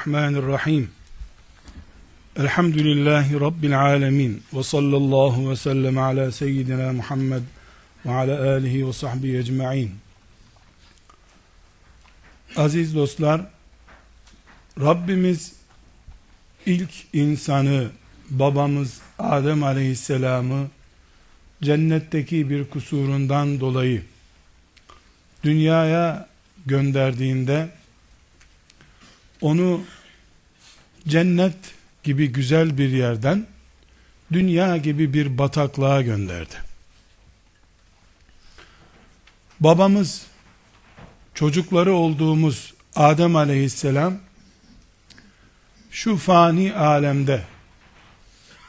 Bismillahirrahmanirrahim. Elhamdülillahi Rabbil alemin. Ve sallallahu ve sellem ala seyyidina Muhammed ve ala alihi ve sahbihi ecma'in. Aziz dostlar, Rabbimiz ilk insanı, babamız Adem aleyhisselamı cennetteki bir kusurundan dolayı dünyaya gönderdiğinde onu cennet gibi güzel bir yerden dünya gibi bir bataklığa gönderdi. Babamız çocukları olduğumuz Adem aleyhisselam şu fani alemde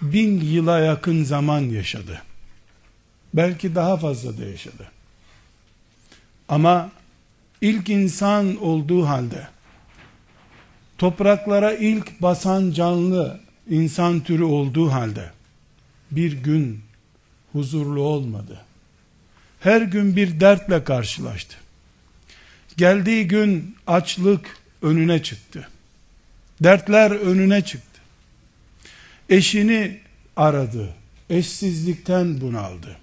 bin yıla yakın zaman yaşadı. Belki daha fazla da yaşadı. Ama ilk insan olduğu halde topraklara ilk basan canlı insan türü olduğu halde bir gün huzurlu olmadı. Her gün bir dertle karşılaştı. Geldiği gün açlık önüne çıktı. Dertler önüne çıktı. Eşini aradı. Eşsizlikten bunaldı.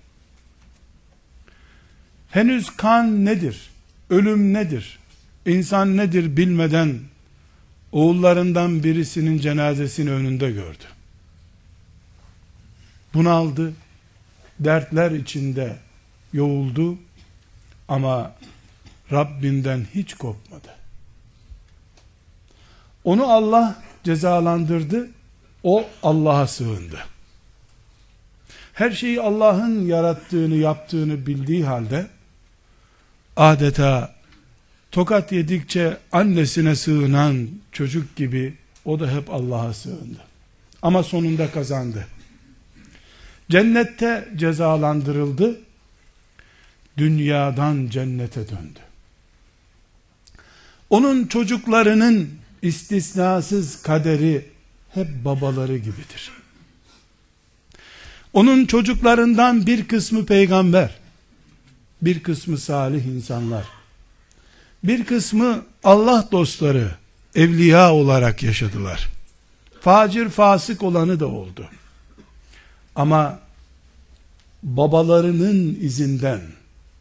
Henüz kan nedir? Ölüm nedir? İnsan nedir bilmeden oğullarından birisinin cenazesini önünde gördü. Bunaldı, dertler içinde yoğuldu ama Rabbinden hiç kopmadı. Onu Allah cezalandırdı, o Allah'a sığındı. Her şeyi Allah'ın yarattığını, yaptığını bildiği halde adeta tokat yedikçe annesine sığınan çocuk gibi o da hep Allah'a sığındı. Ama sonunda kazandı. Cennette cezalandırıldı. Dünyadan cennete döndü. Onun çocuklarının istisnasız kaderi hep babaları gibidir. Onun çocuklarından bir kısmı peygamber, bir kısmı salih insanlar, bir kısmı Allah dostları, evliya olarak yaşadılar. Facir fasık olanı da oldu. Ama babalarının izinden,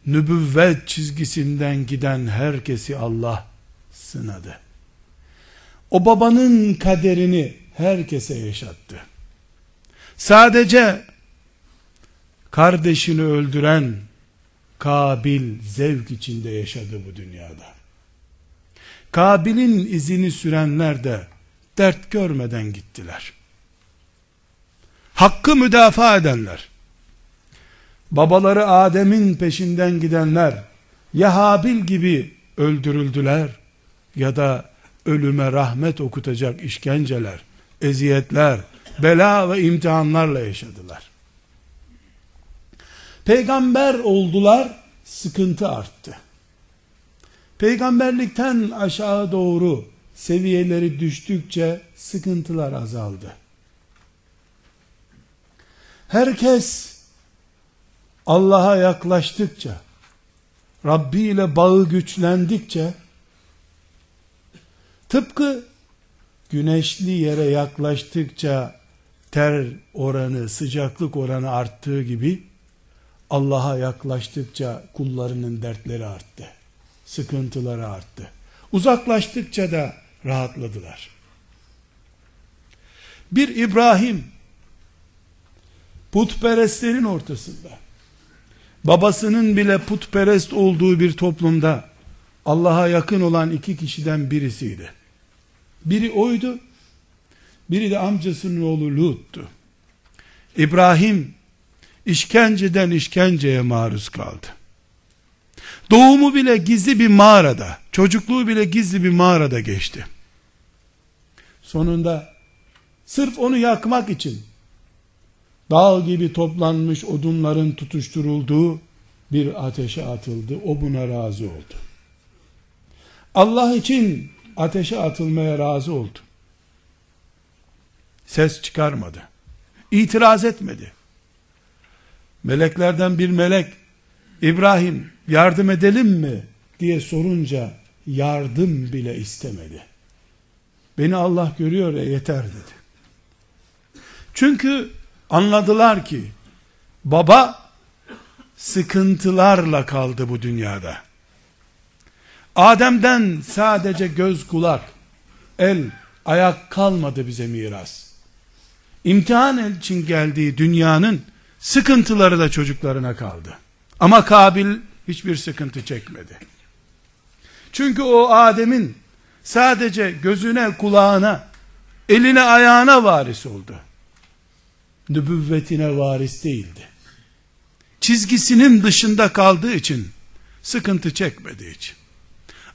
nübüvvet çizgisinden giden herkesi Allah sınadı. O babanın kaderini herkese yaşattı. Sadece kardeşini öldüren Kabil zevk içinde yaşadı bu dünyada. Kabil'in izini sürenler de dert görmeden gittiler. Hakkı müdafaa edenler, babaları Adem'in peşinden gidenler, ya Habil gibi öldürüldüler ya da ölüme rahmet okutacak işkenceler, eziyetler, bela ve imtihanlarla yaşadılar. Peygamber oldular, sıkıntı arttı. Peygamberlikten aşağı doğru seviyeleri düştükçe sıkıntılar azaldı. Herkes Allah'a yaklaştıkça, Rabbi ile bağı güçlendikçe, tıpkı güneşli yere yaklaştıkça ter oranı, sıcaklık oranı arttığı gibi, Allah'a yaklaştıkça kullarının dertleri arttı. Sıkıntıları arttı. Uzaklaştıkça da rahatladılar. Bir İbrahim putperestlerin ortasında babasının bile putperest olduğu bir toplumda Allah'a yakın olan iki kişiden birisiydi. Biri oydu, biri de amcasının oğlu Lut'tu. İbrahim işkenceden işkenceye maruz kaldı. Doğumu bile gizli bir mağarada, çocukluğu bile gizli bir mağarada geçti. Sonunda sırf onu yakmak için dağ gibi toplanmış odunların tutuşturulduğu bir ateşe atıldı. O buna razı oldu. Allah için ateşe atılmaya razı oldu. Ses çıkarmadı. İtiraz etmedi. Meleklerden bir melek İbrahim yardım edelim mi diye sorunca yardım bile istemedi. Beni Allah görüyor ya yeter dedi. Çünkü anladılar ki baba sıkıntılarla kaldı bu dünyada. Adem'den sadece göz kulak, el, ayak kalmadı bize miras. İmtihan için geldiği dünyanın sıkıntıları da çocuklarına kaldı. Ama Kabil hiçbir sıkıntı çekmedi. Çünkü o Adem'in sadece gözüne, kulağına, eline, ayağına varis oldu. Nübüvvetine varis değildi. Çizgisinin dışında kaldığı için, sıkıntı çekmediği için.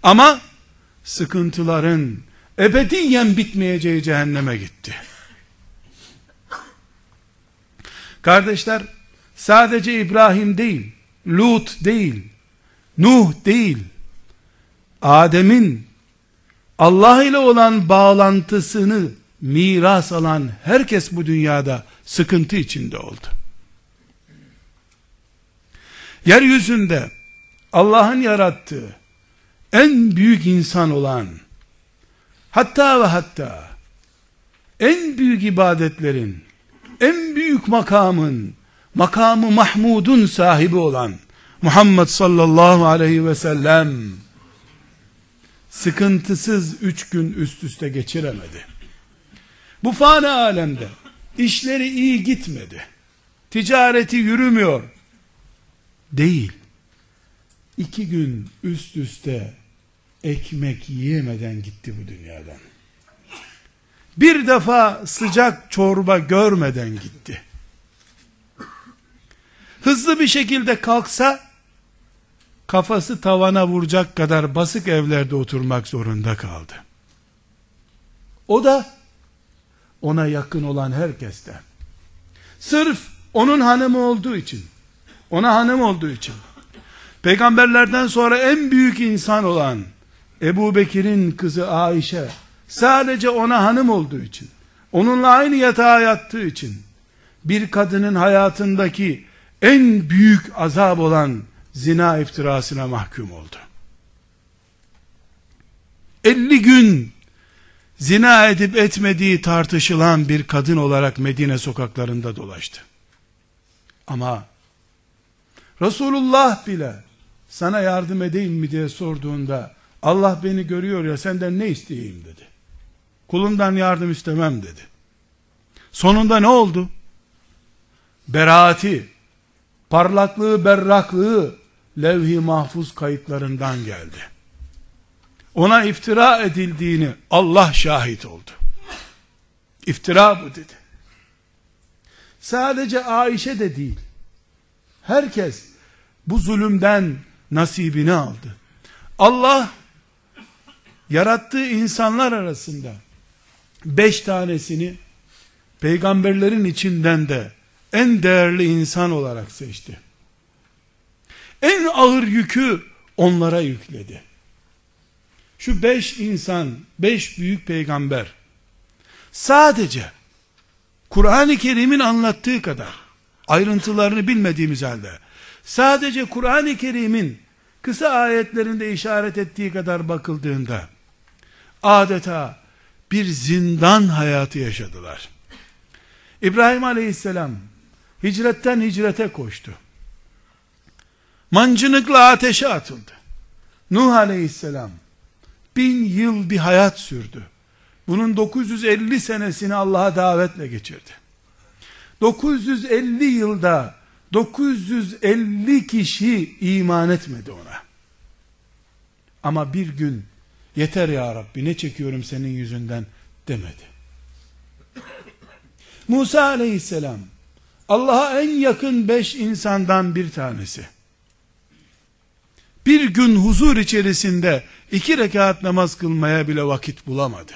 Ama sıkıntıların ebediyen bitmeyeceği cehenneme gitti. Kardeşler, sadece İbrahim değil, Lut değil, Nuh değil, Adem'in Allah ile olan bağlantısını miras alan herkes bu dünyada sıkıntı içinde oldu. Yeryüzünde Allah'ın yarattığı en büyük insan olan hatta ve hatta en büyük ibadetlerin en büyük makamın makamı Mahmud'un sahibi olan Muhammed sallallahu aleyhi ve sellem sıkıntısız üç gün üst üste geçiremedi. Bu fani alemde işleri iyi gitmedi. Ticareti yürümüyor. Değil. İki gün üst üste ekmek yiyemeden gitti bu dünyadan. Bir defa sıcak çorba görmeden gitti. Hızlı bir şekilde kalksa kafası tavana vuracak kadar basık evlerde oturmak zorunda kaldı. O da ona yakın olan herkeste. Sırf onun hanımı olduğu için, ona hanım olduğu için, peygamberlerden sonra en büyük insan olan Ebu Bekir'in kızı Ayşe, sadece ona hanım olduğu için, onunla aynı yatağa yattığı için, bir kadının hayatındaki en büyük azap olan zina iftirasına mahkum oldu. 50 gün zina edip etmediği tartışılan bir kadın olarak Medine sokaklarında dolaştı. Ama Resulullah bile sana yardım edeyim mi diye sorduğunda Allah beni görüyor ya senden ne isteyeyim dedi. Kulumdan yardım istemem dedi. Sonunda ne oldu? Beraati, parlaklığı, berraklığı levh-i mahfuz kayıtlarından geldi. Ona iftira edildiğini Allah şahit oldu. İftira bu dedi. Sadece Ayşe de değil. Herkes bu zulümden nasibini aldı. Allah yarattığı insanlar arasında beş tanesini peygamberlerin içinden de en değerli insan olarak seçti. En ağır yükü onlara yükledi. Şu beş insan, beş büyük peygamber sadece Kur'an-ı Kerim'in anlattığı kadar ayrıntılarını bilmediğimiz halde sadece Kur'an-ı Kerim'in kısa ayetlerinde işaret ettiği kadar bakıldığında adeta bir zindan hayatı yaşadılar. İbrahim aleyhisselam hicretten hicrete koştu. Mancınıkla ateşe atıldı. Nuh aleyhisselam bin yıl bir hayat sürdü. Bunun 950 senesini Allah'a davetle geçirdi. 950 yılda 950 kişi iman etmedi ona. Ama bir gün yeter ya Rabbi ne çekiyorum senin yüzünden demedi. Musa aleyhisselam Allah'a en yakın beş insandan bir tanesi. Bir gün huzur içerisinde iki rekat namaz kılmaya bile vakit bulamadı.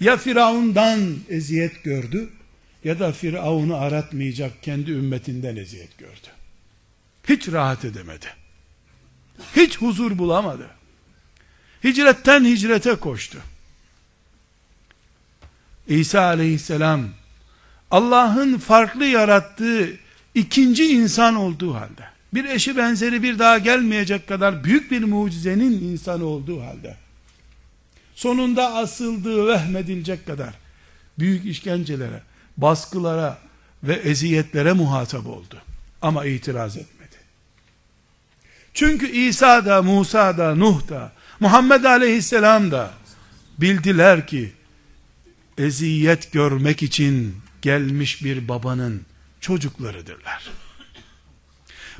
Ya Firavundan eziyet gördü ya da Firavun'u aratmayacak kendi ümmetinden eziyet gördü. Hiç rahat edemedi. Hiç huzur bulamadı. Hicretten hicrete koştu. İsa aleyhisselam Allah'ın farklı yarattığı ikinci insan olduğu halde bir eşi benzeri bir daha gelmeyecek kadar büyük bir mucizenin insanı olduğu halde sonunda asıldığı vehmedilecek kadar büyük işkencelere, baskılara ve eziyetlere muhatap oldu. Ama itiraz etmedi. Çünkü İsa da, Musa da, Nuh da, Muhammed Aleyhisselam da bildiler ki eziyet görmek için gelmiş bir babanın çocuklarıdırlar.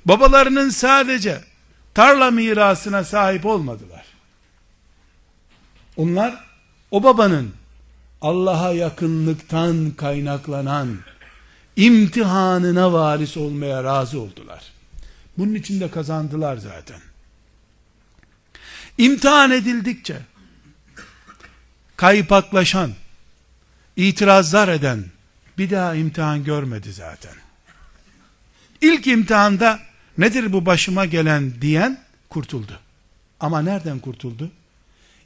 Babalarının sadece tarla mirasına sahip olmadılar. Onlar o babanın Allah'a yakınlıktan kaynaklanan imtihanına varis olmaya razı oldular. Bunun için de kazandılar zaten. İmtihan edildikçe kaypaklaşan, itirazlar eden bir daha imtihan görmedi zaten. İlk imtihanda nedir bu başıma gelen diyen kurtuldu. Ama nereden kurtuldu?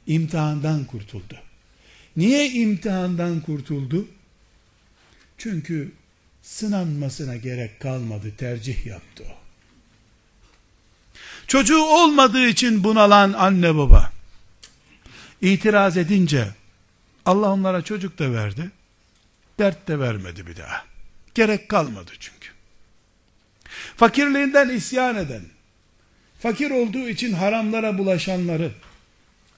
İmtihandan kurtuldu. Niye imtihandan kurtuldu? Çünkü sınanmasına gerek kalmadı, tercih yaptı o. Çocuğu olmadığı için bunalan anne baba, itiraz edince, Allah onlara çocuk da verdi, dert de vermedi bir daha. Gerek kalmadı çünkü. Fakirliğinden isyan eden, fakir olduğu için haramlara bulaşanları,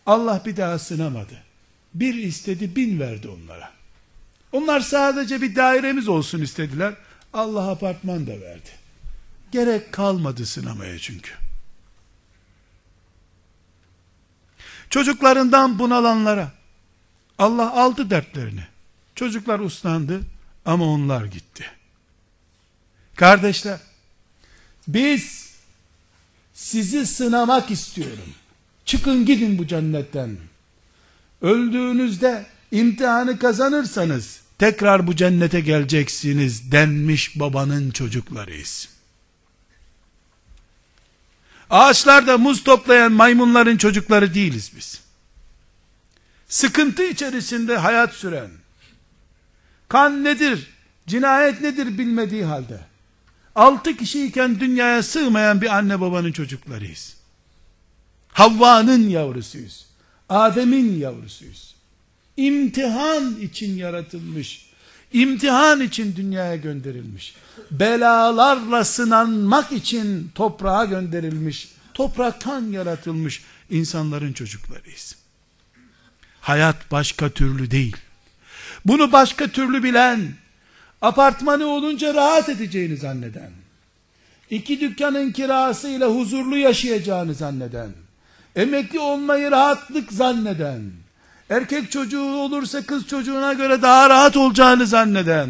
Allah bir daha sınamadı. Bir istedi, bin verdi onlara. Onlar sadece bir dairemiz olsun istediler. Allah apartman da verdi. Gerek kalmadı sınamaya çünkü. Çocuklarından bunalanlara Allah aldı dertlerini. Çocuklar uslandı ama onlar gitti. Kardeşler, biz sizi sınamak istiyorum. Çıkın gidin bu cennetten. Öldüğünüzde imtihanı kazanırsanız tekrar bu cennete geleceksiniz denmiş babanın çocuklarıyız. Ağaçlarda muz toplayan maymunların çocukları değiliz biz. Sıkıntı içerisinde hayat süren, kan nedir, cinayet nedir bilmediği halde, altı kişiyken dünyaya sığmayan bir anne babanın çocuklarıyız. Havva'nın yavrusuyuz. Adem'in yavrusuyuz. İmtihan için yaratılmış, imtihan için dünyaya gönderilmiş, belalarla sınanmak için toprağa gönderilmiş, topraktan yaratılmış insanların çocuklarıyız. Hayat başka türlü değil. Bunu başka türlü bilen, apartmanı olunca rahat edeceğini zanneden, iki dükkanın kirasıyla huzurlu yaşayacağını zanneden, emekli olmayı rahatlık zanneden, erkek çocuğu olursa kız çocuğuna göre daha rahat olacağını zanneden,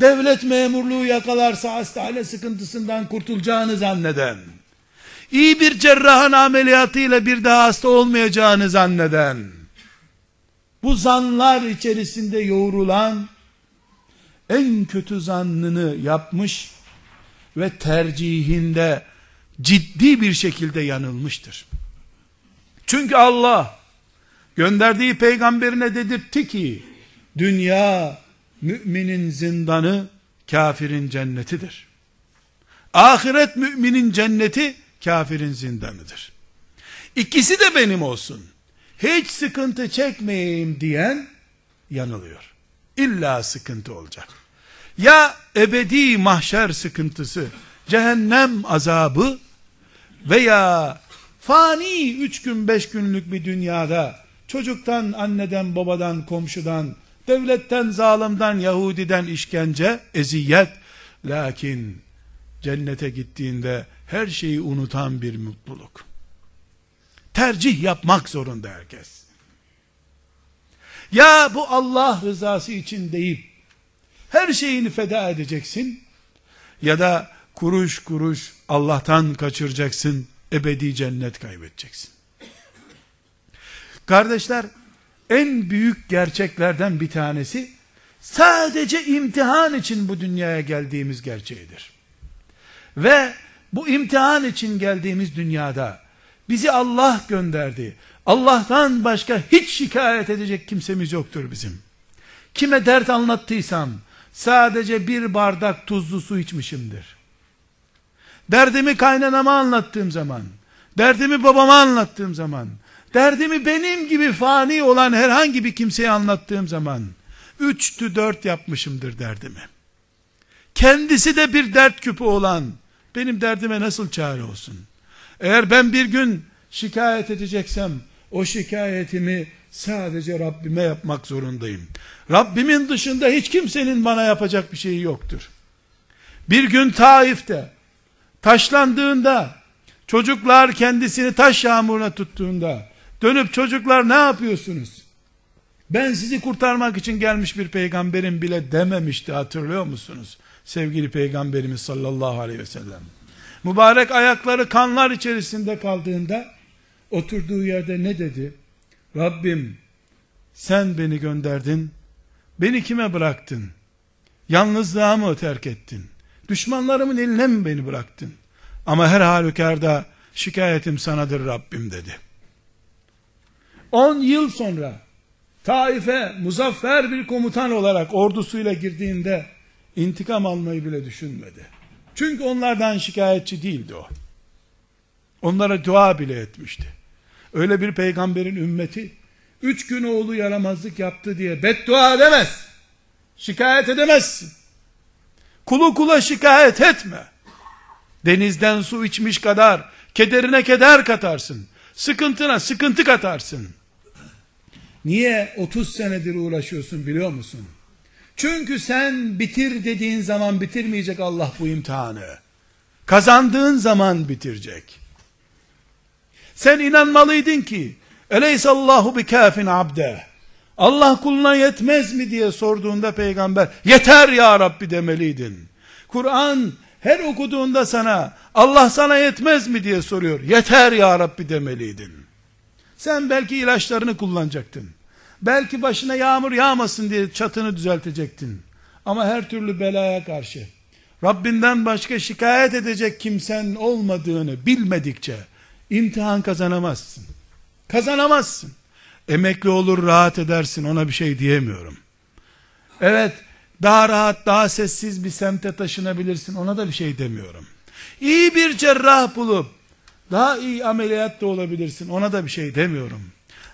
devlet memurluğu yakalarsa hastane sıkıntısından kurtulacağını zanneden, iyi bir cerrahın ameliyatıyla bir daha hasta olmayacağını zanneden, bu zanlar içerisinde yoğrulan, en kötü zannını yapmış ve tercihinde ciddi bir şekilde yanılmıştır. Çünkü Allah gönderdiği peygamberine dedirtti ki dünya müminin zindanı kafirin cennetidir. Ahiret müminin cenneti kafirin zindanıdır. İkisi de benim olsun. Hiç sıkıntı çekmeyeyim diyen yanılıyor. İlla sıkıntı olacak. Ya ebedi mahşer sıkıntısı, cehennem azabı veya fani üç gün beş günlük bir dünyada çocuktan, anneden, babadan, komşudan, devletten, zalimden, Yahudiden işkence, eziyet, lakin cennete gittiğinde her şeyi unutan bir mutluluk. Tercih yapmak zorunda herkes. Ya bu Allah rızası için değil, her şeyini feda edeceksin, ya da kuruş kuruş Allah'tan kaçıracaksın, ebedi cennet kaybedeceksin. Kardeşler, en büyük gerçeklerden bir tanesi, sadece imtihan için bu dünyaya geldiğimiz gerçeğidir. Ve bu imtihan için geldiğimiz dünyada, bizi Allah gönderdi. Allah'tan başka hiç şikayet edecek kimsemiz yoktur bizim. Kime dert anlattıysam, sadece bir bardak tuzlu su içmişimdir. Derdimi kaynanama anlattığım zaman, derdimi babama anlattığım zaman, Derdimi benim gibi fani olan herhangi bir kimseye anlattığım zaman, üçtü dört yapmışımdır derdimi. Kendisi de bir dert küpü olan, benim derdime nasıl çare olsun? Eğer ben bir gün şikayet edeceksem, o şikayetimi sadece Rabbime yapmak zorundayım. Rabbimin dışında hiç kimsenin bana yapacak bir şeyi yoktur. Bir gün Taif'te, taşlandığında, çocuklar kendisini taş yağmuruna tuttuğunda, dönüp çocuklar ne yapıyorsunuz? Ben sizi kurtarmak için gelmiş bir peygamberim bile dememişti hatırlıyor musunuz? Sevgili peygamberimiz sallallahu aleyhi ve sellem. Mübarek ayakları kanlar içerisinde kaldığında oturduğu yerde ne dedi? Rabbim sen beni gönderdin. Beni kime bıraktın? Yalnızlığa mı terk ettin? Düşmanlarımın eline mi beni bıraktın? Ama her halükarda şikayetim sanadır Rabbim dedi. 10 yıl sonra Taif'e muzaffer bir komutan olarak ordusuyla girdiğinde intikam almayı bile düşünmedi. Çünkü onlardan şikayetçi değildi o. Onlara dua bile etmişti. Öyle bir peygamberin ümmeti, üç gün oğlu yaramazlık yaptı diye beddua edemez. Şikayet edemezsin. Kulu kula şikayet etme. Denizden su içmiş kadar, kederine keder katarsın. Sıkıntına sıkıntı katarsın. Niye 30 senedir uğraşıyorsun biliyor musun? Çünkü sen bitir dediğin zaman bitirmeyecek Allah bu imtihanı. Kazandığın zaman bitirecek. Sen inanmalıydın ki Eleysallahu bi kafin abde. Allah kuluna yetmez mi diye sorduğunda peygamber yeter ya Rabbi demeliydin. Kur'an her okuduğunda sana Allah sana yetmez mi diye soruyor. Yeter ya Rabbi demeliydin. Sen belki ilaçlarını kullanacaktın. Belki başına yağmur yağmasın diye çatını düzeltecektin. Ama her türlü belaya karşı Rabbinden başka şikayet edecek kimsen olmadığını bilmedikçe imtihan kazanamazsın. Kazanamazsın. Emekli olur rahat edersin ona bir şey diyemiyorum. Evet daha rahat daha sessiz bir semte taşınabilirsin ona da bir şey demiyorum. İyi bir cerrah bulup daha iyi ameliyat da olabilirsin ona da bir şey demiyorum.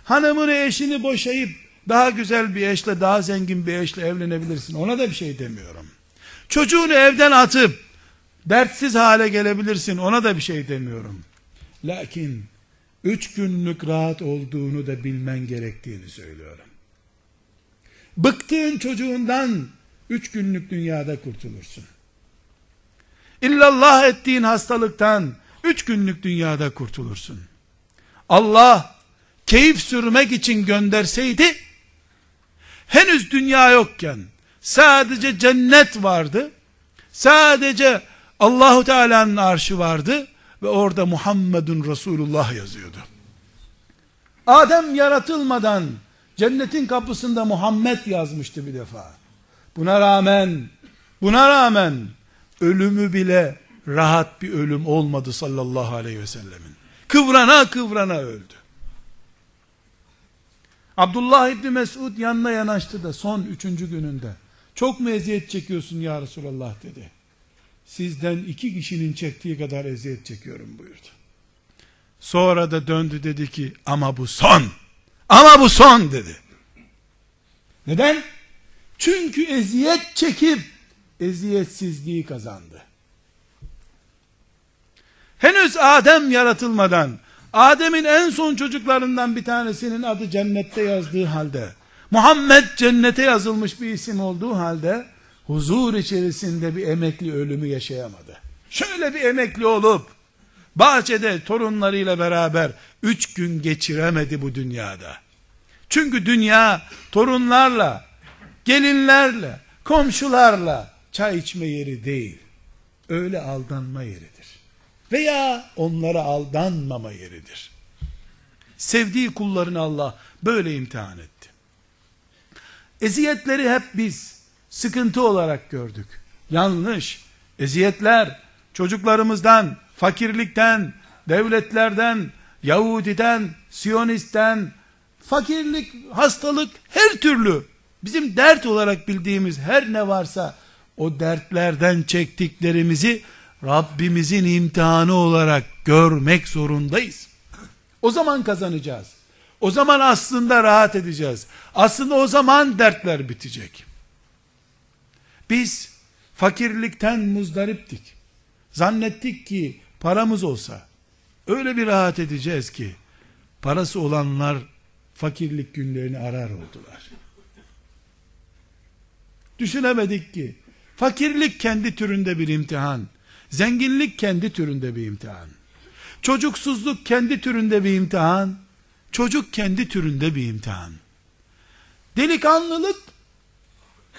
Hanımını eşini boşayıp daha güzel bir eşle daha zengin bir eşle evlenebilirsin ona da bir şey demiyorum. Çocuğunu evden atıp dertsiz hale gelebilirsin ona da bir şey demiyorum. Lakin üç günlük rahat olduğunu da bilmen gerektiğini söylüyorum. Bıktığın çocuğundan üç günlük dünyada kurtulursun. İllallah ettiğin hastalıktan üç günlük dünyada kurtulursun. Allah keyif sürmek için gönderseydi henüz dünya yokken sadece cennet vardı. Sadece Allahu Teala'nın arşı vardı ve orada Muhammedun Resulullah yazıyordu. Adem yaratılmadan cennetin kapısında Muhammed yazmıştı bir defa. Buna rağmen buna rağmen ölümü bile rahat bir ölüm olmadı sallallahu aleyhi ve sellemin. Kıvrana kıvrana öldü. Abdullah İbni Mesud yanına yanaştı da son üçüncü gününde. Çok mu eziyet çekiyorsun ya Resulallah dedi sizden iki kişinin çektiği kadar eziyet çekiyorum buyurdu. Sonra da döndü dedi ki ama bu son. Ama bu son dedi. Neden? Çünkü eziyet çekip eziyetsizliği kazandı. Henüz Adem yaratılmadan Adem'in en son çocuklarından bir tanesinin adı cennette yazdığı halde Muhammed cennete yazılmış bir isim olduğu halde huzur içerisinde bir emekli ölümü yaşayamadı. Şöyle bir emekli olup bahçede torunlarıyla beraber üç gün geçiremedi bu dünyada. Çünkü dünya torunlarla, gelinlerle, komşularla çay içme yeri değil. Öyle aldanma yeridir. Veya onlara aldanmama yeridir. Sevdiği kullarını Allah böyle imtihan etti. Eziyetleri hep biz sıkıntı olarak gördük. Yanlış. Eziyetler çocuklarımızdan, fakirlikten, devletlerden, Yahudiden, Siyonisten, fakirlik, hastalık, her türlü bizim dert olarak bildiğimiz her ne varsa o dertlerden çektiklerimizi Rabbimizin imtihanı olarak görmek zorundayız. O zaman kazanacağız. O zaman aslında rahat edeceğiz. Aslında o zaman dertler bitecek. Biz fakirlikten muzdariptik. Zannettik ki paramız olsa öyle bir rahat edeceğiz ki parası olanlar fakirlik günlerini arar oldular. Düşünemedik ki fakirlik kendi türünde bir imtihan, zenginlik kendi türünde bir imtihan. Çocuksuzluk kendi türünde bir imtihan, çocuk kendi türünde bir imtihan. Delikanlılık,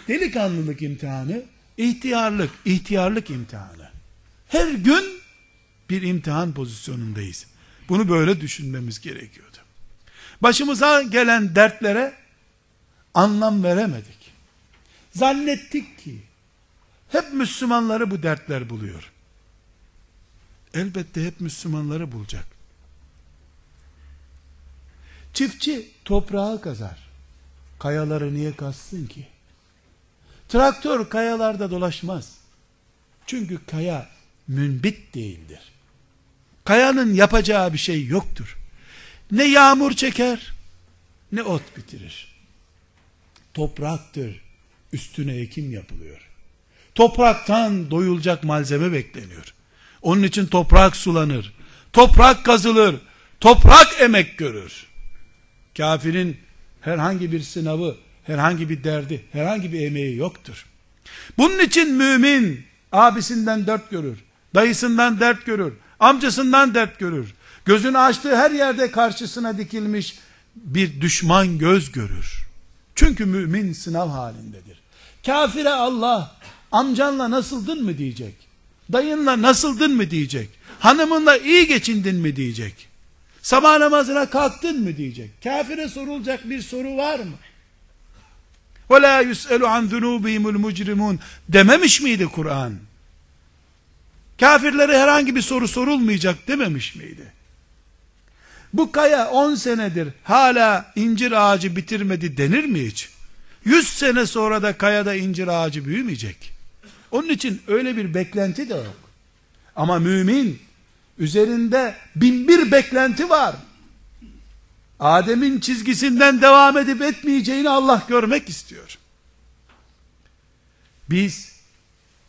delikanlılık imtihanı, ihtiyarlık, ihtiyarlık imtihanı. Her gün bir imtihan pozisyonundayız. Bunu böyle düşünmemiz gerekiyordu. Başımıza gelen dertlere anlam veremedik. Zannettik ki hep Müslümanları bu dertler buluyor. Elbette hep Müslümanları bulacak. Çiftçi toprağı kazar. Kayaları niye kazsın ki? Traktör kayalarda dolaşmaz. Çünkü kaya münbit değildir. Kayanın yapacağı bir şey yoktur. Ne yağmur çeker, ne ot bitirir. Topraktır, üstüne ekim yapılıyor. Topraktan doyulacak malzeme bekleniyor. Onun için toprak sulanır. Toprak kazılır. Toprak emek görür. Kafirin herhangi bir sınavı, herhangi bir derdi, herhangi bir emeği yoktur. Bunun için mümin abisinden dert görür. Dayısından dert görür. Amcasından dert görür. Gözünü açtığı her yerde karşısına dikilmiş bir düşman göz görür. Çünkü mümin sınav halindedir. Kafire Allah amcanla nasıldın mı diyecek. Dayınla nasıldın mı diyecek. Hanımınla iyi geçindin mi diyecek. Sabah namazına kalktın mı diyecek. Kafire sorulacak bir soru var mı? وَلَا يُسْأَلُ عَنْ ذُنُوبِهِمُ الْمُجْرِمُونَ dememiş miydi Kur'an? Kafirlere herhangi bir soru sorulmayacak dememiş miydi? Bu kaya 10 senedir hala incir ağacı bitirmedi denir mi hiç? 100 sene sonra da kayada incir ağacı büyümeyecek. Onun için öyle bir beklenti de yok. Ama mümin üzerinde bin bir beklenti var. Adem'in çizgisinden devam edip etmeyeceğini Allah görmek istiyor. Biz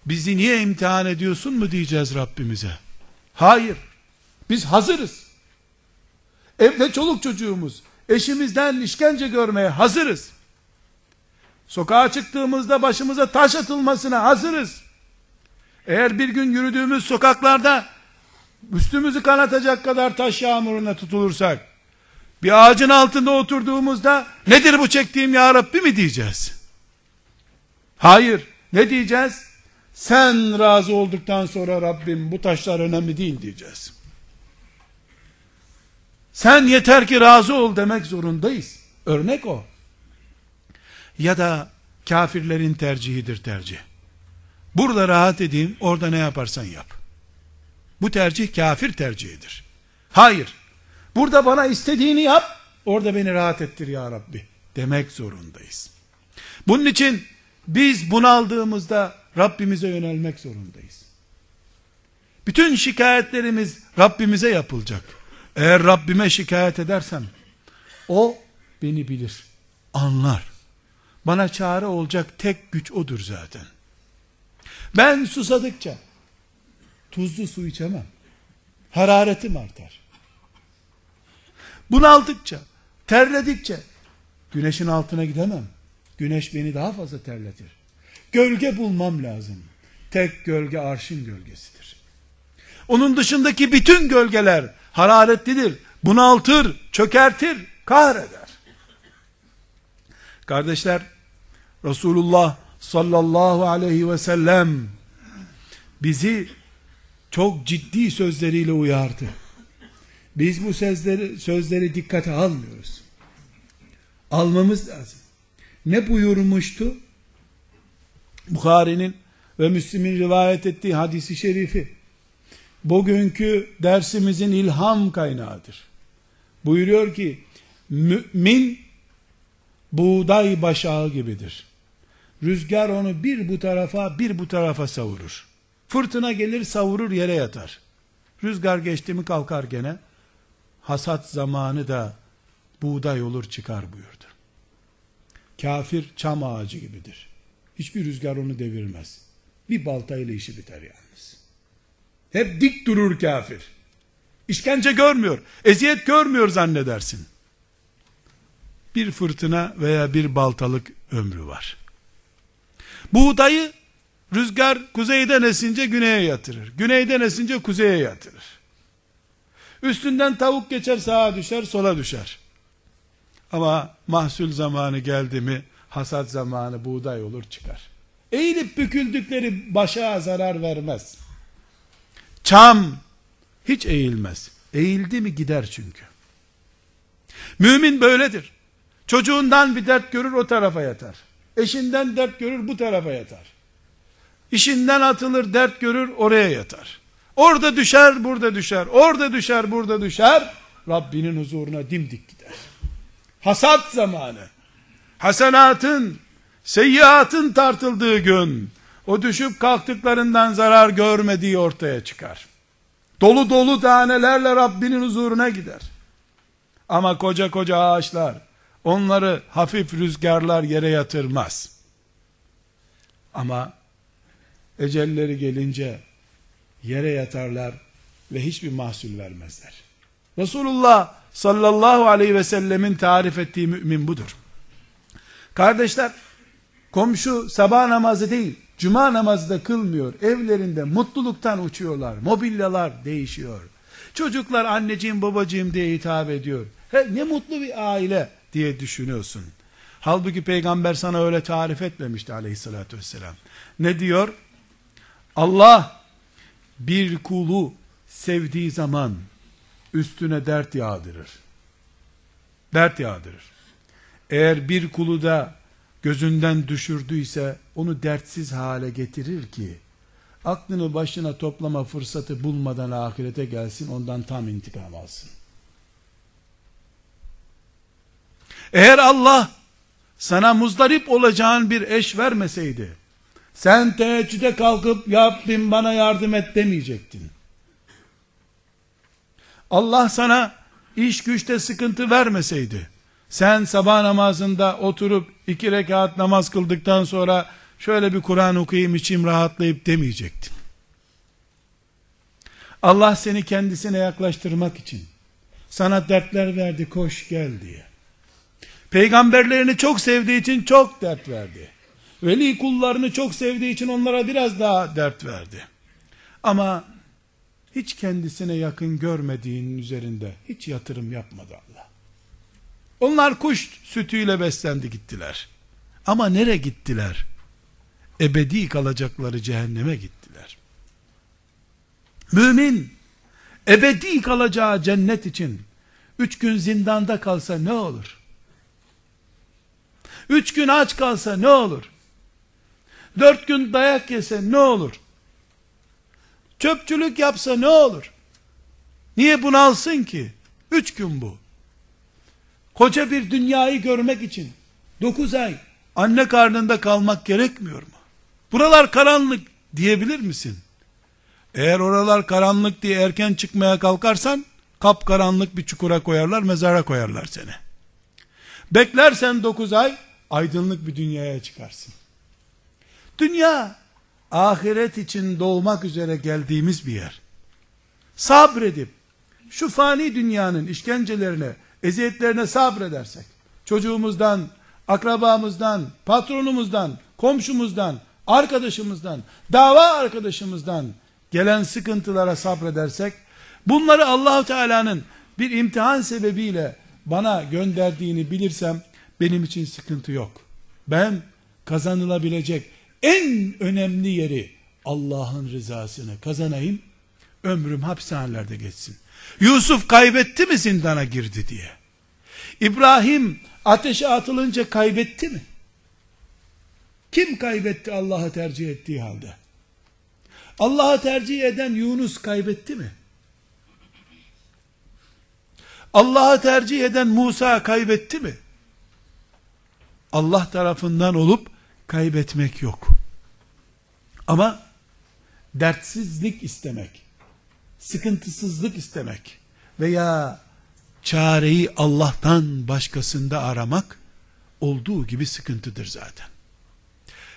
bizi niye imtihan ediyorsun mu diyeceğiz Rabbimize. Hayır. Biz hazırız. Evde çoluk çocuğumuz, eşimizden işkence görmeye hazırız. Sokağa çıktığımızda başımıza taş atılmasına hazırız. Eğer bir gün yürüdüğümüz sokaklarda üstümüzü kanatacak kadar taş yağmuruna tutulursak, bir ağacın altında oturduğumuzda nedir bu çektiğim ya Rabbi mi diyeceğiz? Hayır. Ne diyeceğiz? Sen razı olduktan sonra Rabbim bu taşlar önemli değil diyeceğiz. Sen yeter ki razı ol demek zorundayız. Örnek o. Ya da kafirlerin tercihidir tercih. Burada rahat edeyim, orada ne yaparsan yap. Bu tercih kafir tercihidir. Hayır. Burada bana istediğini yap, orada beni rahat ettir ya Rabbi demek zorundayız. Bunun için biz bunaldığımızda Rabbimize yönelmek zorundayız. Bütün şikayetlerimiz Rabbimize yapılacak. Eğer Rabbime şikayet edersem, o beni bilir, anlar. Bana çare olacak tek güç odur zaten. Ben susadıkça, tuzlu su içemem. Hararetim artar. Bunaldıkça, terledikçe, güneşin altına gidemem. Güneş beni daha fazla terletir. Gölge bulmam lazım. Tek gölge arşın gölgesidir. Onun dışındaki bütün gölgeler hararetlidir, bunaltır, çökertir, kahreder. Kardeşler, Resulullah sallallahu aleyhi ve sellem bizi çok ciddi sözleriyle uyardı. Biz bu sözleri, sözleri dikkate almıyoruz. Almamız lazım. Ne buyurmuştu? Bukhari'nin ve Müslim'in rivayet ettiği hadisi şerifi bugünkü dersimizin ilham kaynağıdır. Buyuruyor ki mümin buğday başağı gibidir. Rüzgar onu bir bu tarafa bir bu tarafa savurur. Fırtına gelir savurur yere yatar. Rüzgar geçti mi kalkar gene. Hasat zamanı da buğday olur çıkar buyurdu. Kafir çam ağacı gibidir. Hiçbir rüzgar onu devirmez. Bir baltayla işi biter yalnız. Hep dik durur kafir. İşkence görmüyor, eziyet görmüyor zannedersin. Bir fırtına veya bir baltalık ömrü var. Buğdayı rüzgar kuzeyden esince güneye yatırır. Güneyden esince kuzeye yatırır. Üstünden tavuk geçer sağa düşer sola düşer. Ama mahsul zamanı geldi mi hasat zamanı buğday olur çıkar. Eğilip büküldükleri başa zarar vermez. Çam hiç eğilmez. Eğildi mi gider çünkü. Mümin böyledir. Çocuğundan bir dert görür o tarafa yatar. Eşinden dert görür bu tarafa yatar. İşinden atılır dert görür oraya yatar. Orada düşer burada düşer. Orada düşer burada düşer. Rabbinin huzuruna dimdik gider. Hasat zamanı. Hasenatın, seyyiatın tartıldığı gün, o düşüp kalktıklarından zarar görmediği ortaya çıkar. Dolu dolu tanelerle Rabbinin huzuruna gider. Ama koca koca ağaçlar, onları hafif rüzgarlar yere yatırmaz. Ama ecelleri gelince yere yatarlar ve hiçbir mahsul vermezler. Resulullah sallallahu aleyhi ve sellemin tarif ettiği mümin budur. Kardeşler, komşu sabah namazı değil, cuma namazı da kılmıyor. Evlerinde mutluluktan uçuyorlar. Mobilyalar değişiyor. Çocuklar anneciğim babacığım diye hitap ediyor. He, ne mutlu bir aile diye düşünüyorsun. Halbuki peygamber sana öyle tarif etmemişti aleyhissalatü vesselam. Ne diyor? Allah bir kulu sevdiği zaman üstüne dert yağdırır. Dert yağdırır. Eğer bir kulu da gözünden düşürdüyse onu dertsiz hale getirir ki aklını başına toplama fırsatı bulmadan ahirete gelsin ondan tam intikam alsın. Eğer Allah sana muzdarip olacağın bir eş vermeseydi sen teheccüde kalkıp ya Rabbim bana yardım et demeyecektin. Allah sana iş güçte sıkıntı vermeseydi, sen sabah namazında oturup iki rekat namaz kıldıktan sonra şöyle bir Kur'an okuyayım içim rahatlayıp demeyecektin. Allah seni kendisine yaklaştırmak için sana dertler verdi koş gel diye. Peygamberlerini çok sevdiği için çok dert verdi. Veli kullarını çok sevdiği için onlara biraz daha dert verdi. Ama hiç kendisine yakın görmediğinin üzerinde hiç yatırım yapmadı Allah. Onlar kuş sütüyle beslendi gittiler. Ama nere gittiler? Ebedi kalacakları cehenneme gittiler. Mümin, ebedi kalacağı cennet için, üç gün zindanda kalsa ne olur? Üç gün aç kalsa ne olur? Dört gün dayak yese ne olur? Çöpçülük yapsa ne olur? Niye bunu alsın ki? Üç gün bu. Koca bir dünyayı görmek için dokuz ay anne karnında kalmak gerekmiyor mu? Buralar karanlık diyebilir misin? Eğer oralar karanlık diye erken çıkmaya kalkarsan kap karanlık bir çukura koyarlar mezara koyarlar seni. Beklersen dokuz ay aydınlık bir dünyaya çıkarsın. Dünya ahiret için doğmak üzere geldiğimiz bir yer. Sabredip şu fani dünyanın işkencelerine, eziyetlerine sabredersek, çocuğumuzdan, akrabamızdan, patronumuzdan, komşumuzdan, arkadaşımızdan, dava arkadaşımızdan gelen sıkıntılara sabredersek, bunları Allahu Teala'nın bir imtihan sebebiyle bana gönderdiğini bilirsem, benim için sıkıntı yok. Ben kazanılabilecek en önemli yeri Allah'ın rızasını kazanayım, ömrüm hapishanelerde geçsin. Yusuf kaybetti mi zindana girdi diye. İbrahim ateşe atılınca kaybetti mi? Kim kaybetti Allah'ı tercih ettiği halde? Allah'ı tercih eden Yunus kaybetti mi? Allah'ı tercih eden Musa kaybetti mi? Allah tarafından olup kaybetmek yok. Ama dertsizlik istemek, sıkıntısızlık istemek veya çareyi Allah'tan başkasında aramak olduğu gibi sıkıntıdır zaten.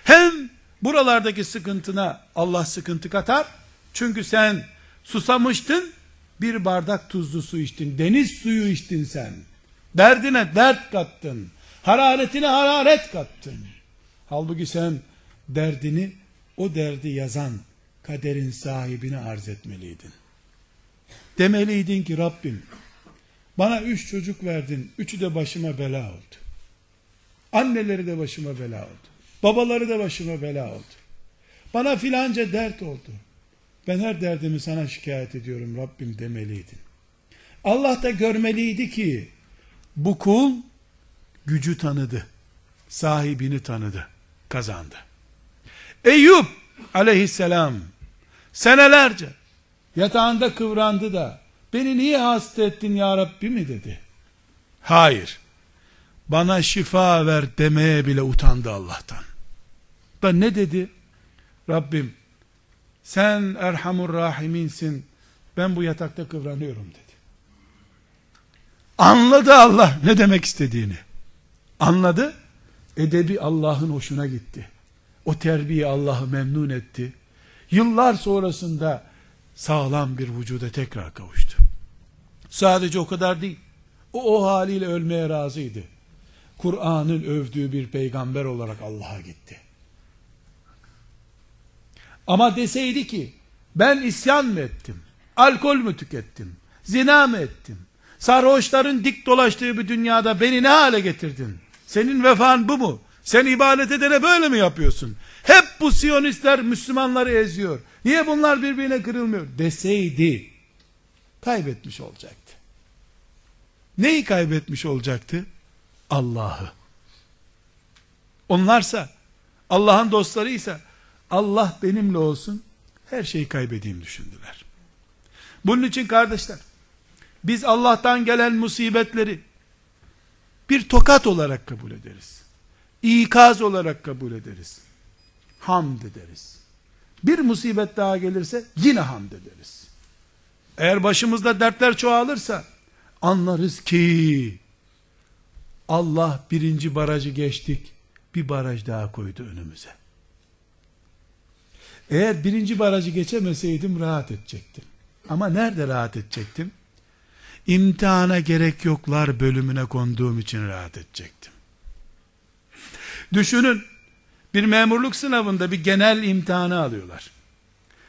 Hem buralardaki sıkıntına Allah sıkıntı katar. Çünkü sen susamıştın, bir bardak tuzlu su içtin, deniz suyu içtin sen. Derdine dert kattın, hararetine hararet kattın. Halbuki sen derdini, o derdi yazan kaderin sahibine arz etmeliydin. Demeliydin ki Rabbim, bana üç çocuk verdin, üçü de başıma bela oldu. Anneleri de başıma bela oldu. Babaları da başıma bela oldu. Bana filanca dert oldu. Ben her derdimi sana şikayet ediyorum Rabbim demeliydin. Allah da görmeliydi ki bu kul gücü tanıdı. Sahibini tanıdı. Kazandı. Eyüp aleyhisselam senelerce yatağında kıvrandı da beni niye hasta ettin ya Rabbi mi dedi. Hayır. Bana şifa ver demeye bile utandı Allah'tan. Da ne dedi? Rabbim sen Erhamur Rahiminsin. Ben bu yatakta kıvranıyorum dedi. Anladı Allah ne demek istediğini. Anladı. Edebi Allah'ın hoşuna gitti. O terbiye Allah'ı memnun etti. Yıllar sonrasında sağlam bir vücuda tekrar kavuştu. Sadece o kadar değil. O o haliyle ölmeye razıydı. Kur'an'ın övdüğü bir peygamber olarak Allah'a gitti. Ama deseydi ki ben isyan mı ettim? Alkol mü tükettim? Zina mı ettim? Sarhoşların dik dolaştığı bir dünyada beni ne hale getirdin? Senin vefan bu mu? Sen ibadet edene böyle mi yapıyorsun? Hep bu siyonistler Müslümanları eziyor. Niye bunlar birbirine kırılmıyor? Deseydi kaybetmiş olacaktı. Neyi kaybetmiş olacaktı? Allah'ı. Onlarsa Allah'ın dostlarıysa Allah benimle olsun her şeyi kaybedeyim düşündüler. Bunun için kardeşler biz Allah'tan gelen musibetleri bir tokat olarak kabul ederiz. İkaz olarak kabul ederiz. Hamd ederiz. Bir musibet daha gelirse yine hamd ederiz. Eğer başımızda dertler çoğalırsa anlarız ki Allah birinci barajı geçtik bir baraj daha koydu önümüze. Eğer birinci barajı geçemeseydim rahat edecektim. Ama nerede rahat edecektim? İmtihana gerek yoklar bölümüne konduğum için rahat edecektim. Düşünün, bir memurluk sınavında bir genel imtihanı alıyorlar.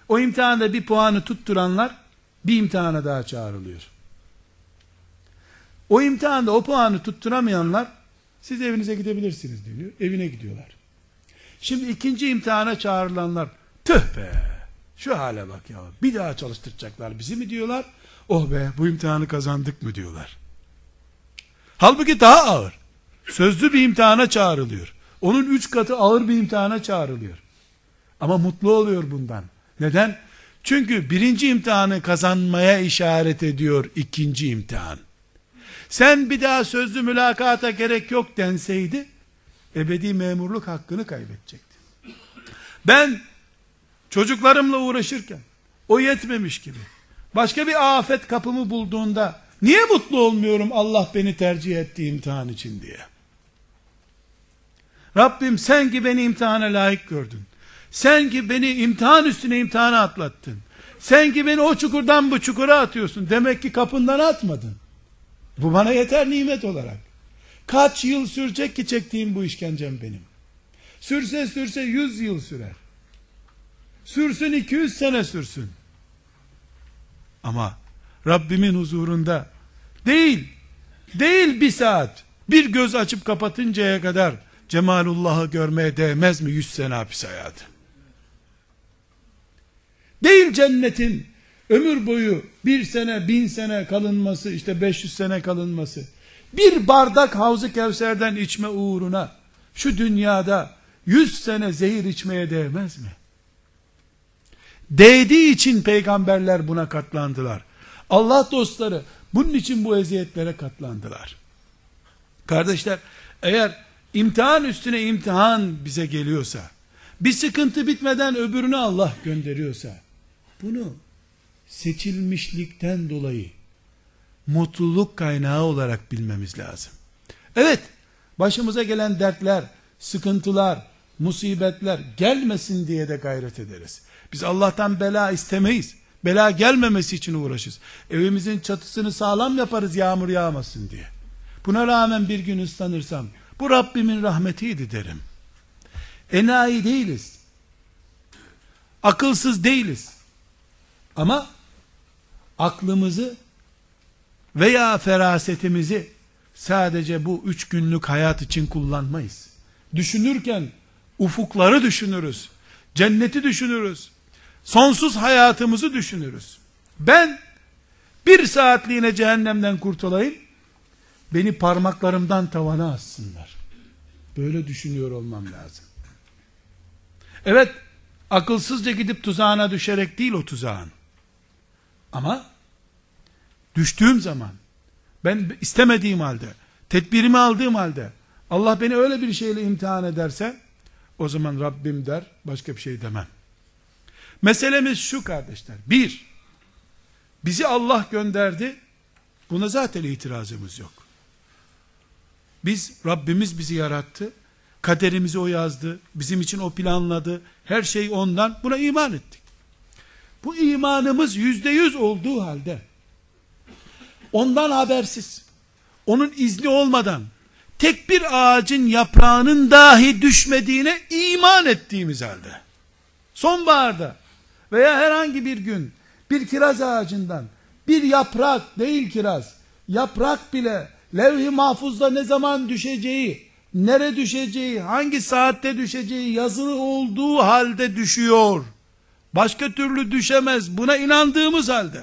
O imtihanda bir puanı tutturanlar, bir imtihana daha çağrılıyor. O imtihanda o puanı tutturamayanlar, siz evinize gidebilirsiniz diyor. Evine gidiyorlar. Şimdi ikinci imtihana çağrılanlar, tüh be, şu hale bak ya, bir daha çalıştıracaklar bizi mi diyorlar, oh be bu imtihanı kazandık mı diyorlar. Halbuki daha ağır. Sözlü bir imtihana çağrılıyor. Onun üç katı ağır bir imtihana çağrılıyor. Ama mutlu oluyor bundan. Neden? Çünkü birinci imtihanı kazanmaya işaret ediyor ikinci imtihan. Sen bir daha sözlü mülakata gerek yok denseydi, ebedi memurluk hakkını kaybedecekti. Ben çocuklarımla uğraşırken, o yetmemiş gibi, başka bir afet kapımı bulduğunda, niye mutlu olmuyorum Allah beni tercih ettiği imtihan için diye. Rabbim sen ki beni imtihana layık gördün. Sen ki beni imtihan üstüne imtihana atlattın. Sen ki beni o çukurdan bu çukura atıyorsun. Demek ki kapından atmadın. Bu bana yeter nimet olarak. Kaç yıl sürecek ki çektiğim bu işkencem benim. Sürse sürse yüz yıl sürer. Sürsün iki yüz sene sürsün. Ama Rabbimin huzurunda değil, değil bir saat, bir göz açıp kapatıncaya kadar Cemalullah'ı görmeye değmez mi yüz sene hapis hayatı? Değil cennetin ömür boyu bir sene, bin sene kalınması, işte 500 sene kalınması, bir bardak Havz-ı Kevser'den içme uğruna, şu dünyada yüz sene zehir içmeye değmez mi? Değdiği için peygamberler buna katlandılar. Allah dostları bunun için bu eziyetlere katlandılar. Kardeşler, eğer imtihan üstüne imtihan bize geliyorsa, bir sıkıntı bitmeden öbürünü Allah gönderiyorsa, bunu seçilmişlikten dolayı mutluluk kaynağı olarak bilmemiz lazım. Evet, başımıza gelen dertler, sıkıntılar, musibetler gelmesin diye de gayret ederiz. Biz Allah'tan bela istemeyiz. Bela gelmemesi için uğraşırız. Evimizin çatısını sağlam yaparız yağmur yağmasın diye. Buna rağmen bir gün ıslanırsam, bu Rabbimin rahmetiydi derim. Enayi değiliz. Akılsız değiliz. Ama aklımızı veya ferasetimizi sadece bu üç günlük hayat için kullanmayız. Düşünürken ufukları düşünürüz. Cenneti düşünürüz. Sonsuz hayatımızı düşünürüz. Ben bir saatliğine cehennemden kurtulayım. Beni parmaklarımdan tavana assınlar. Böyle düşünüyor olmam lazım. Evet, akılsızca gidip tuzağına düşerek değil o tuzağın. Ama düştüğüm zaman ben istemediğim halde, tedbirimi aldığım halde Allah beni öyle bir şeyle imtihan ederse o zaman Rabbim der, başka bir şey demem. Meselemiz şu kardeşler. Bir, bizi Allah gönderdi. Buna zaten itirazımız yok. Biz, Rabbimiz bizi yarattı. Kaderimizi o yazdı. Bizim için o planladı. Her şey ondan. Buna iman ettik. Bu imanımız yüzde yüz olduğu halde ondan habersiz, onun izni olmadan tek bir ağacın yaprağının dahi düşmediğine iman ettiğimiz halde sonbaharda veya herhangi bir gün bir kiraz ağacından bir yaprak değil kiraz. Yaprak bile levh-i mahfuzda ne zaman düşeceği nere düşeceği hangi saatte düşeceği yazılı olduğu halde düşüyor. Başka türlü düşemez. Buna inandığımız halde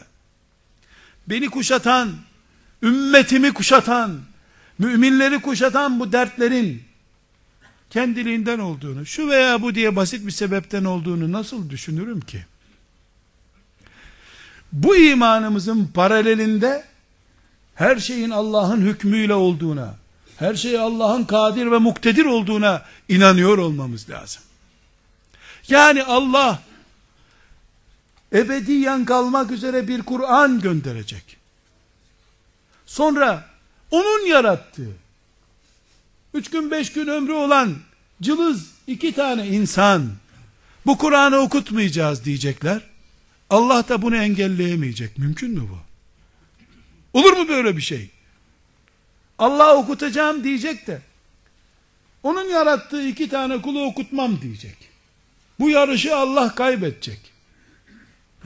beni kuşatan ümmetimi kuşatan müminleri kuşatan bu dertlerin kendiliğinden olduğunu, şu veya bu diye basit bir sebepten olduğunu nasıl düşünürüm ki? Bu imanımızın paralelinde her şeyin Allah'ın hükmüyle olduğuna, her şey Allah'ın kadir ve muktedir olduğuna inanıyor olmamız lazım. Yani Allah ebediyen kalmak üzere bir Kur'an gönderecek. Sonra onun yarattığı, üç gün beş gün ömrü olan cılız iki tane insan, bu Kur'an'ı okutmayacağız diyecekler. Allah da bunu engelleyemeyecek. Mümkün mü bu? Olur mu böyle bir şey? Allah okutacağım diyecek de, onun yarattığı iki tane kulu okutmam diyecek. Bu yarışı Allah kaybedecek.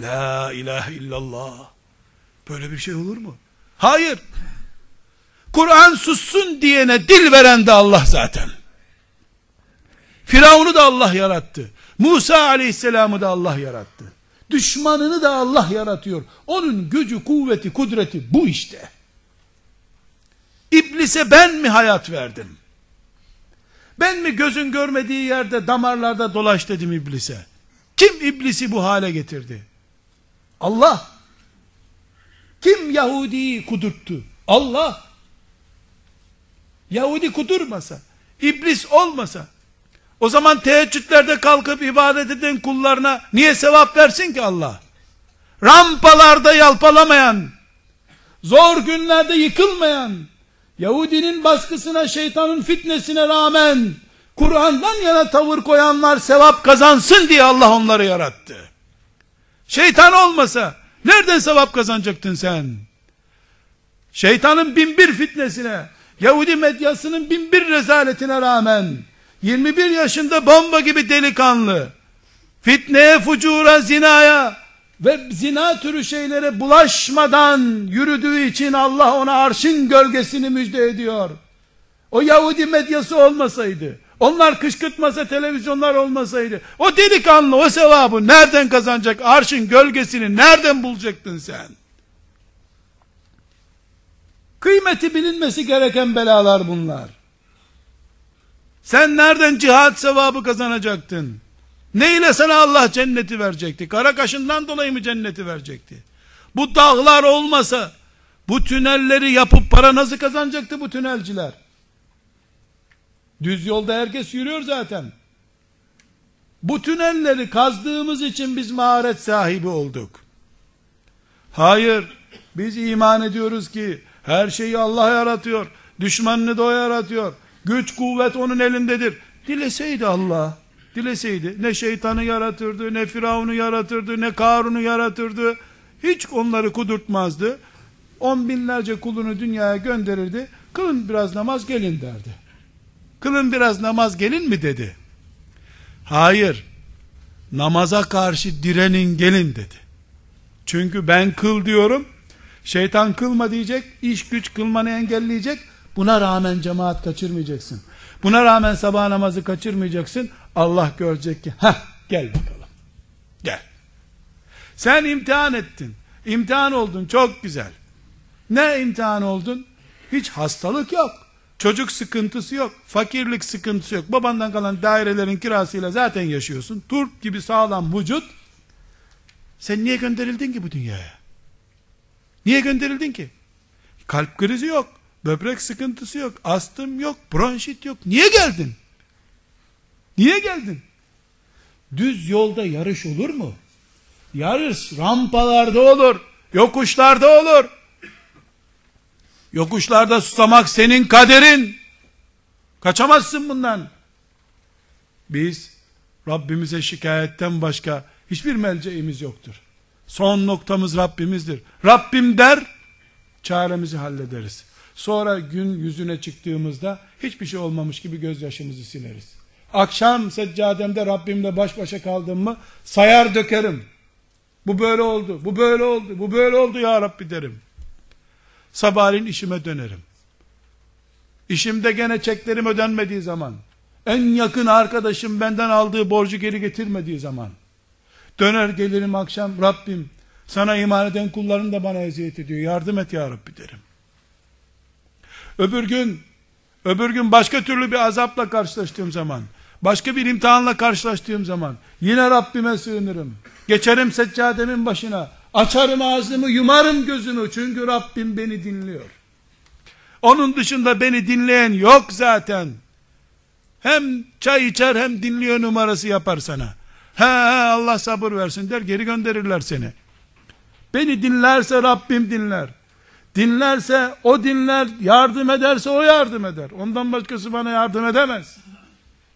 La ilahe illallah. Böyle bir şey olur mu? Hayır. Kur'an sussun diyene dil veren de Allah zaten. Firavun'u da Allah yarattı. Musa aleyhisselamı da Allah yarattı. Düşmanını da Allah yaratıyor. Onun gücü, kuvveti, kudreti bu işte. İblise ben mi hayat verdim? Ben mi gözün görmediği yerde damarlarda dolaş dedim iblise? Kim iblisi bu hale getirdi? Allah. Kim Yahudi'yi kudurttu? Allah. Yahudi kudurmasa, iblis olmasa, o zaman teheccüdlerde kalkıp ibadet eden kullarına niye sevap versin ki Allah? Rampalarda yalpalamayan, zor günlerde yıkılmayan, Yahudinin baskısına, şeytanın fitnesine rağmen, Kur'an'dan yana tavır koyanlar sevap kazansın diye Allah onları yarattı. Şeytan olmasa, nereden sevap kazanacaktın sen? Şeytanın bin bir fitnesine, Yahudi medyasının bin bir rezaletine rağmen 21 yaşında bomba gibi delikanlı fitneye, fucura, zinaya ve zina türü şeylere bulaşmadan yürüdüğü için Allah ona arşın gölgesini müjde ediyor. O Yahudi medyası olmasaydı, onlar kışkırtmasa televizyonlar olmasaydı, o delikanlı o sevabı nereden kazanacak? Arşın gölgesini nereden bulacaktın sen? Kıymeti bilinmesi gereken belalar bunlar. Sen nereden cihat sevabı kazanacaktın? Ne ile sana Allah cenneti verecekti? Kara kaşından dolayı mı cenneti verecekti? Bu dağlar olmasa bu tünelleri yapıp para nasıl kazanacaktı bu tünelciler? Düz yolda herkes yürüyor zaten. Bu tünelleri kazdığımız için biz maharet sahibi olduk. Hayır, Biz iman ediyoruz ki her şeyi Allah yaratıyor. Düşmanını da o yaratıyor. Güç kuvvet onun elindedir. Dileseydi Allah, dileseydi ne şeytanı yaratırdı, ne Firavun'u yaratırdı, ne Karun'u yaratırdı. Hiç onları kudurtmazdı. On binlerce kulunu dünyaya gönderirdi. Kılın biraz namaz gelin derdi. Kılın biraz namaz gelin mi dedi. Hayır. Namaza karşı direnin gelin dedi. Çünkü ben kıl diyorum. Şeytan kılma diyecek. iş güç kılmanı engelleyecek. Buna rağmen cemaat kaçırmayacaksın. Buna rağmen sabah namazı kaçırmayacaksın. Allah görecek ki ha gel bakalım. Gel. Sen imtihan ettin. İmtihan oldun çok güzel. Ne imtihan oldun? Hiç hastalık yok. Çocuk sıkıntısı yok. Fakirlik sıkıntısı yok. Babandan kalan dairelerin kirasıyla zaten yaşıyorsun. Turp gibi sağlam vücut. Sen niye gönderildin ki bu dünyaya? Niye gönderildin ki? Kalp krizi yok. Böbrek sıkıntısı yok. Astım yok. Bronşit yok. Niye geldin? Niye geldin? Düz yolda yarış olur mu? Yarış rampalarda olur. Yokuşlarda olur. Yokuşlarda susamak senin kaderin. Kaçamazsın bundan. Biz Rabbimize şikayetten başka hiçbir melceğimiz yoktur. Son noktamız Rabbimizdir. Rabbim der, çaremizi hallederiz. Sonra gün yüzüne çıktığımızda hiçbir şey olmamış gibi gözyaşımızı sileriz. Akşam seccademde Rabbimle baş başa kaldım mı sayar dökerim. Bu böyle oldu, bu böyle oldu, bu böyle oldu ya Rabbi derim. Sabahleyin işime dönerim. İşimde gene çeklerim ödenmediği zaman, en yakın arkadaşım benden aldığı borcu geri getirmediği zaman, döner gelirim akşam, Rabbim, sana iman eden kulların da bana eziyet ediyor, yardım et ya Rabbi derim. Öbür gün, öbür gün başka türlü bir azapla karşılaştığım zaman, başka bir imtihanla karşılaştığım zaman, yine Rabbime sığınırım. Geçerim seccademin başına, Açarım ağzımı, yumarım gözümü. Çünkü Rabbim beni dinliyor. Onun dışında beni dinleyen yok zaten. Hem çay içer hem dinliyor numarası yapar sana. He, Allah sabır versin der geri gönderirler seni. Beni dinlerse Rabbim dinler. Dinlerse o dinler, yardım ederse o yardım eder. Ondan başkası bana yardım edemez.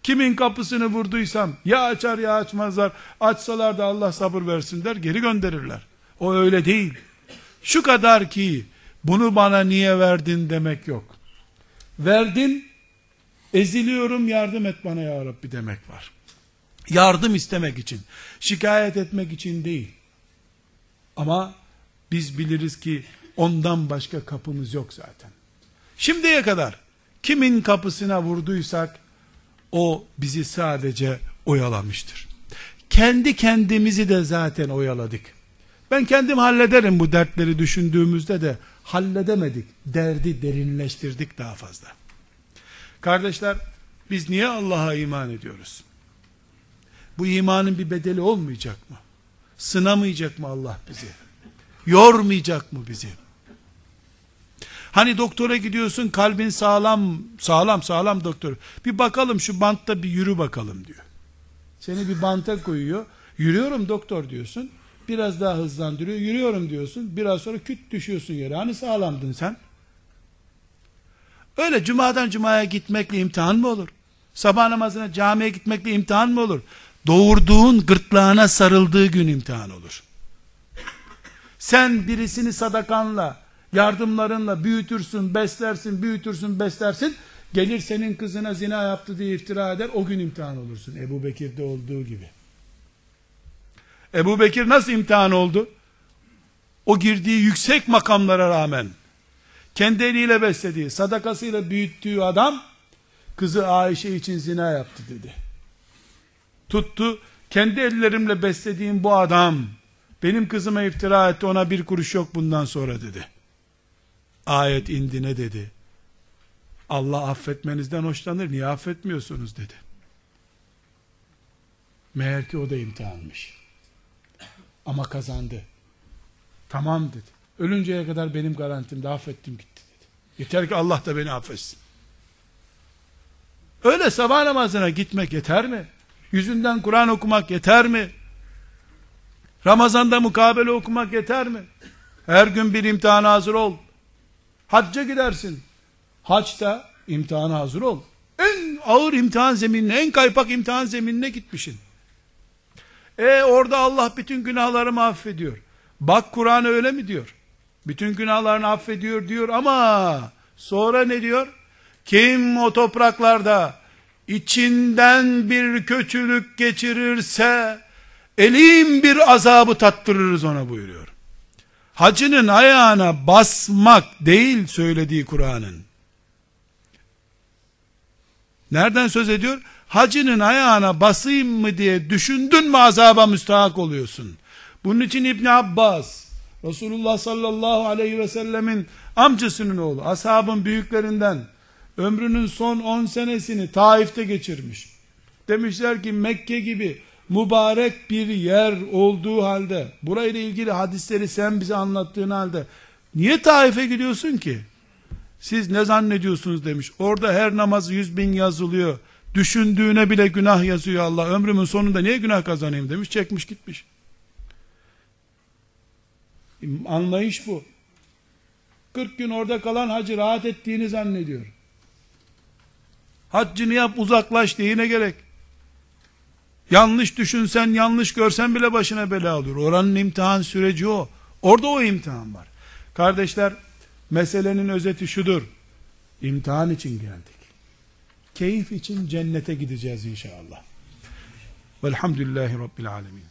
Kimin kapısını vurduysam ya açar ya açmazlar. Açsalar da Allah sabır versin der geri gönderirler. O öyle değil. Şu kadar ki bunu bana niye verdin demek yok. Verdin, eziliyorum yardım et bana ya Rabbi demek var. Yardım istemek için, şikayet etmek için değil. Ama biz biliriz ki ondan başka kapımız yok zaten. Şimdiye kadar kimin kapısına vurduysak o bizi sadece oyalamıştır. Kendi kendimizi de zaten oyaladık. Ben kendim hallederim bu dertleri düşündüğümüzde de halledemedik. Derdi derinleştirdik daha fazla. Kardeşler biz niye Allah'a iman ediyoruz? Bu imanın bir bedeli olmayacak mı? Sınamayacak mı Allah bizi? Yormayacak mı bizi? Hani doktora gidiyorsun kalbin sağlam, sağlam sağlam doktor. Bir bakalım şu bantta bir yürü bakalım diyor. Seni bir banta koyuyor. Yürüyorum doktor diyorsun. Biraz daha hızlandırıyor. Yürüyorum diyorsun. Biraz sonra küt düşüyorsun yere. Hani sağlamdın sen? Öyle cumadan cumaya gitmekle imtihan mı olur? Sabah namazına camiye gitmekle imtihan mı olur? Doğurduğun gırtlağına sarıldığı gün imtihan olur. Sen birisini sadakanla, yardımlarınla büyütürsün, beslersin, büyütürsün, beslersin. Gelir senin kızına zina yaptı diye iftira eder. O gün imtihan olursun. Ebu Bekir'de olduğu gibi. Ebu Bekir nasıl imtihan oldu? O girdiği yüksek makamlara rağmen, kendi eliyle beslediği, sadakasıyla büyüttüğü adam, kızı Ayşe için zina yaptı dedi. Tuttu, kendi ellerimle beslediğim bu adam, benim kızıma iftira etti, ona bir kuruş yok bundan sonra dedi. Ayet indi ne dedi? Allah affetmenizden hoşlanır, niye affetmiyorsunuz dedi. Meğer ki o da imtihanmış. Ama kazandı. Tamam dedi. Ölünceye kadar benim garantimde affettim gitti dedi. Yeter ki Allah da beni affetsin. Öyle sabah namazına gitmek yeter mi? Yüzünden Kur'an okumak yeter mi? Ramazanda mukabele okumak yeter mi? Her gün bir imtihana hazır ol. Hacca gidersin. Haçta imtihana hazır ol. En ağır imtihan zeminine, en kaypak imtihan zeminine gitmişsin. E orada Allah bütün günahlarımı affediyor. Bak Kur'an öyle mi diyor? Bütün günahlarını affediyor diyor ama sonra ne diyor? Kim o topraklarda içinden bir kötülük geçirirse elim bir azabı tattırırız ona buyuruyor. Hacının ayağına basmak değil söylediği Kur'an'ın. Nereden söz ediyor? Hacının ayağına basayım mı diye düşündün mü azaba müstahak oluyorsun. Bunun için İbn Abbas, Resulullah sallallahu aleyhi ve sellemin amcasının oğlu, ashabın büyüklerinden, ömrünün son 10 senesini Taif'te geçirmiş. Demişler ki Mekke gibi mübarek bir yer olduğu halde, burayla ilgili hadisleri sen bize anlattığın halde, niye Taif'e gidiyorsun ki? Siz ne zannediyorsunuz demiş. Orada her namaz yüz bin yazılıyor. Düşündüğüne bile günah yazıyor Allah. Ömrümün sonunda niye günah kazanayım demiş. Çekmiş gitmiş. Anlayış bu. 40 gün orada kalan hacı rahat ettiğini zannediyor. Haccını yap uzaklaş diye ne gerek? Yanlış düşünsen, yanlış görsen bile başına bela olur. Oranın imtihan süreci o. Orada o imtihan var. Kardeşler, meselenin özeti şudur. İmtihan için geldik. Keyif için cennete gideceğiz inşallah. Velhamdülillahi Rabbil Alemin.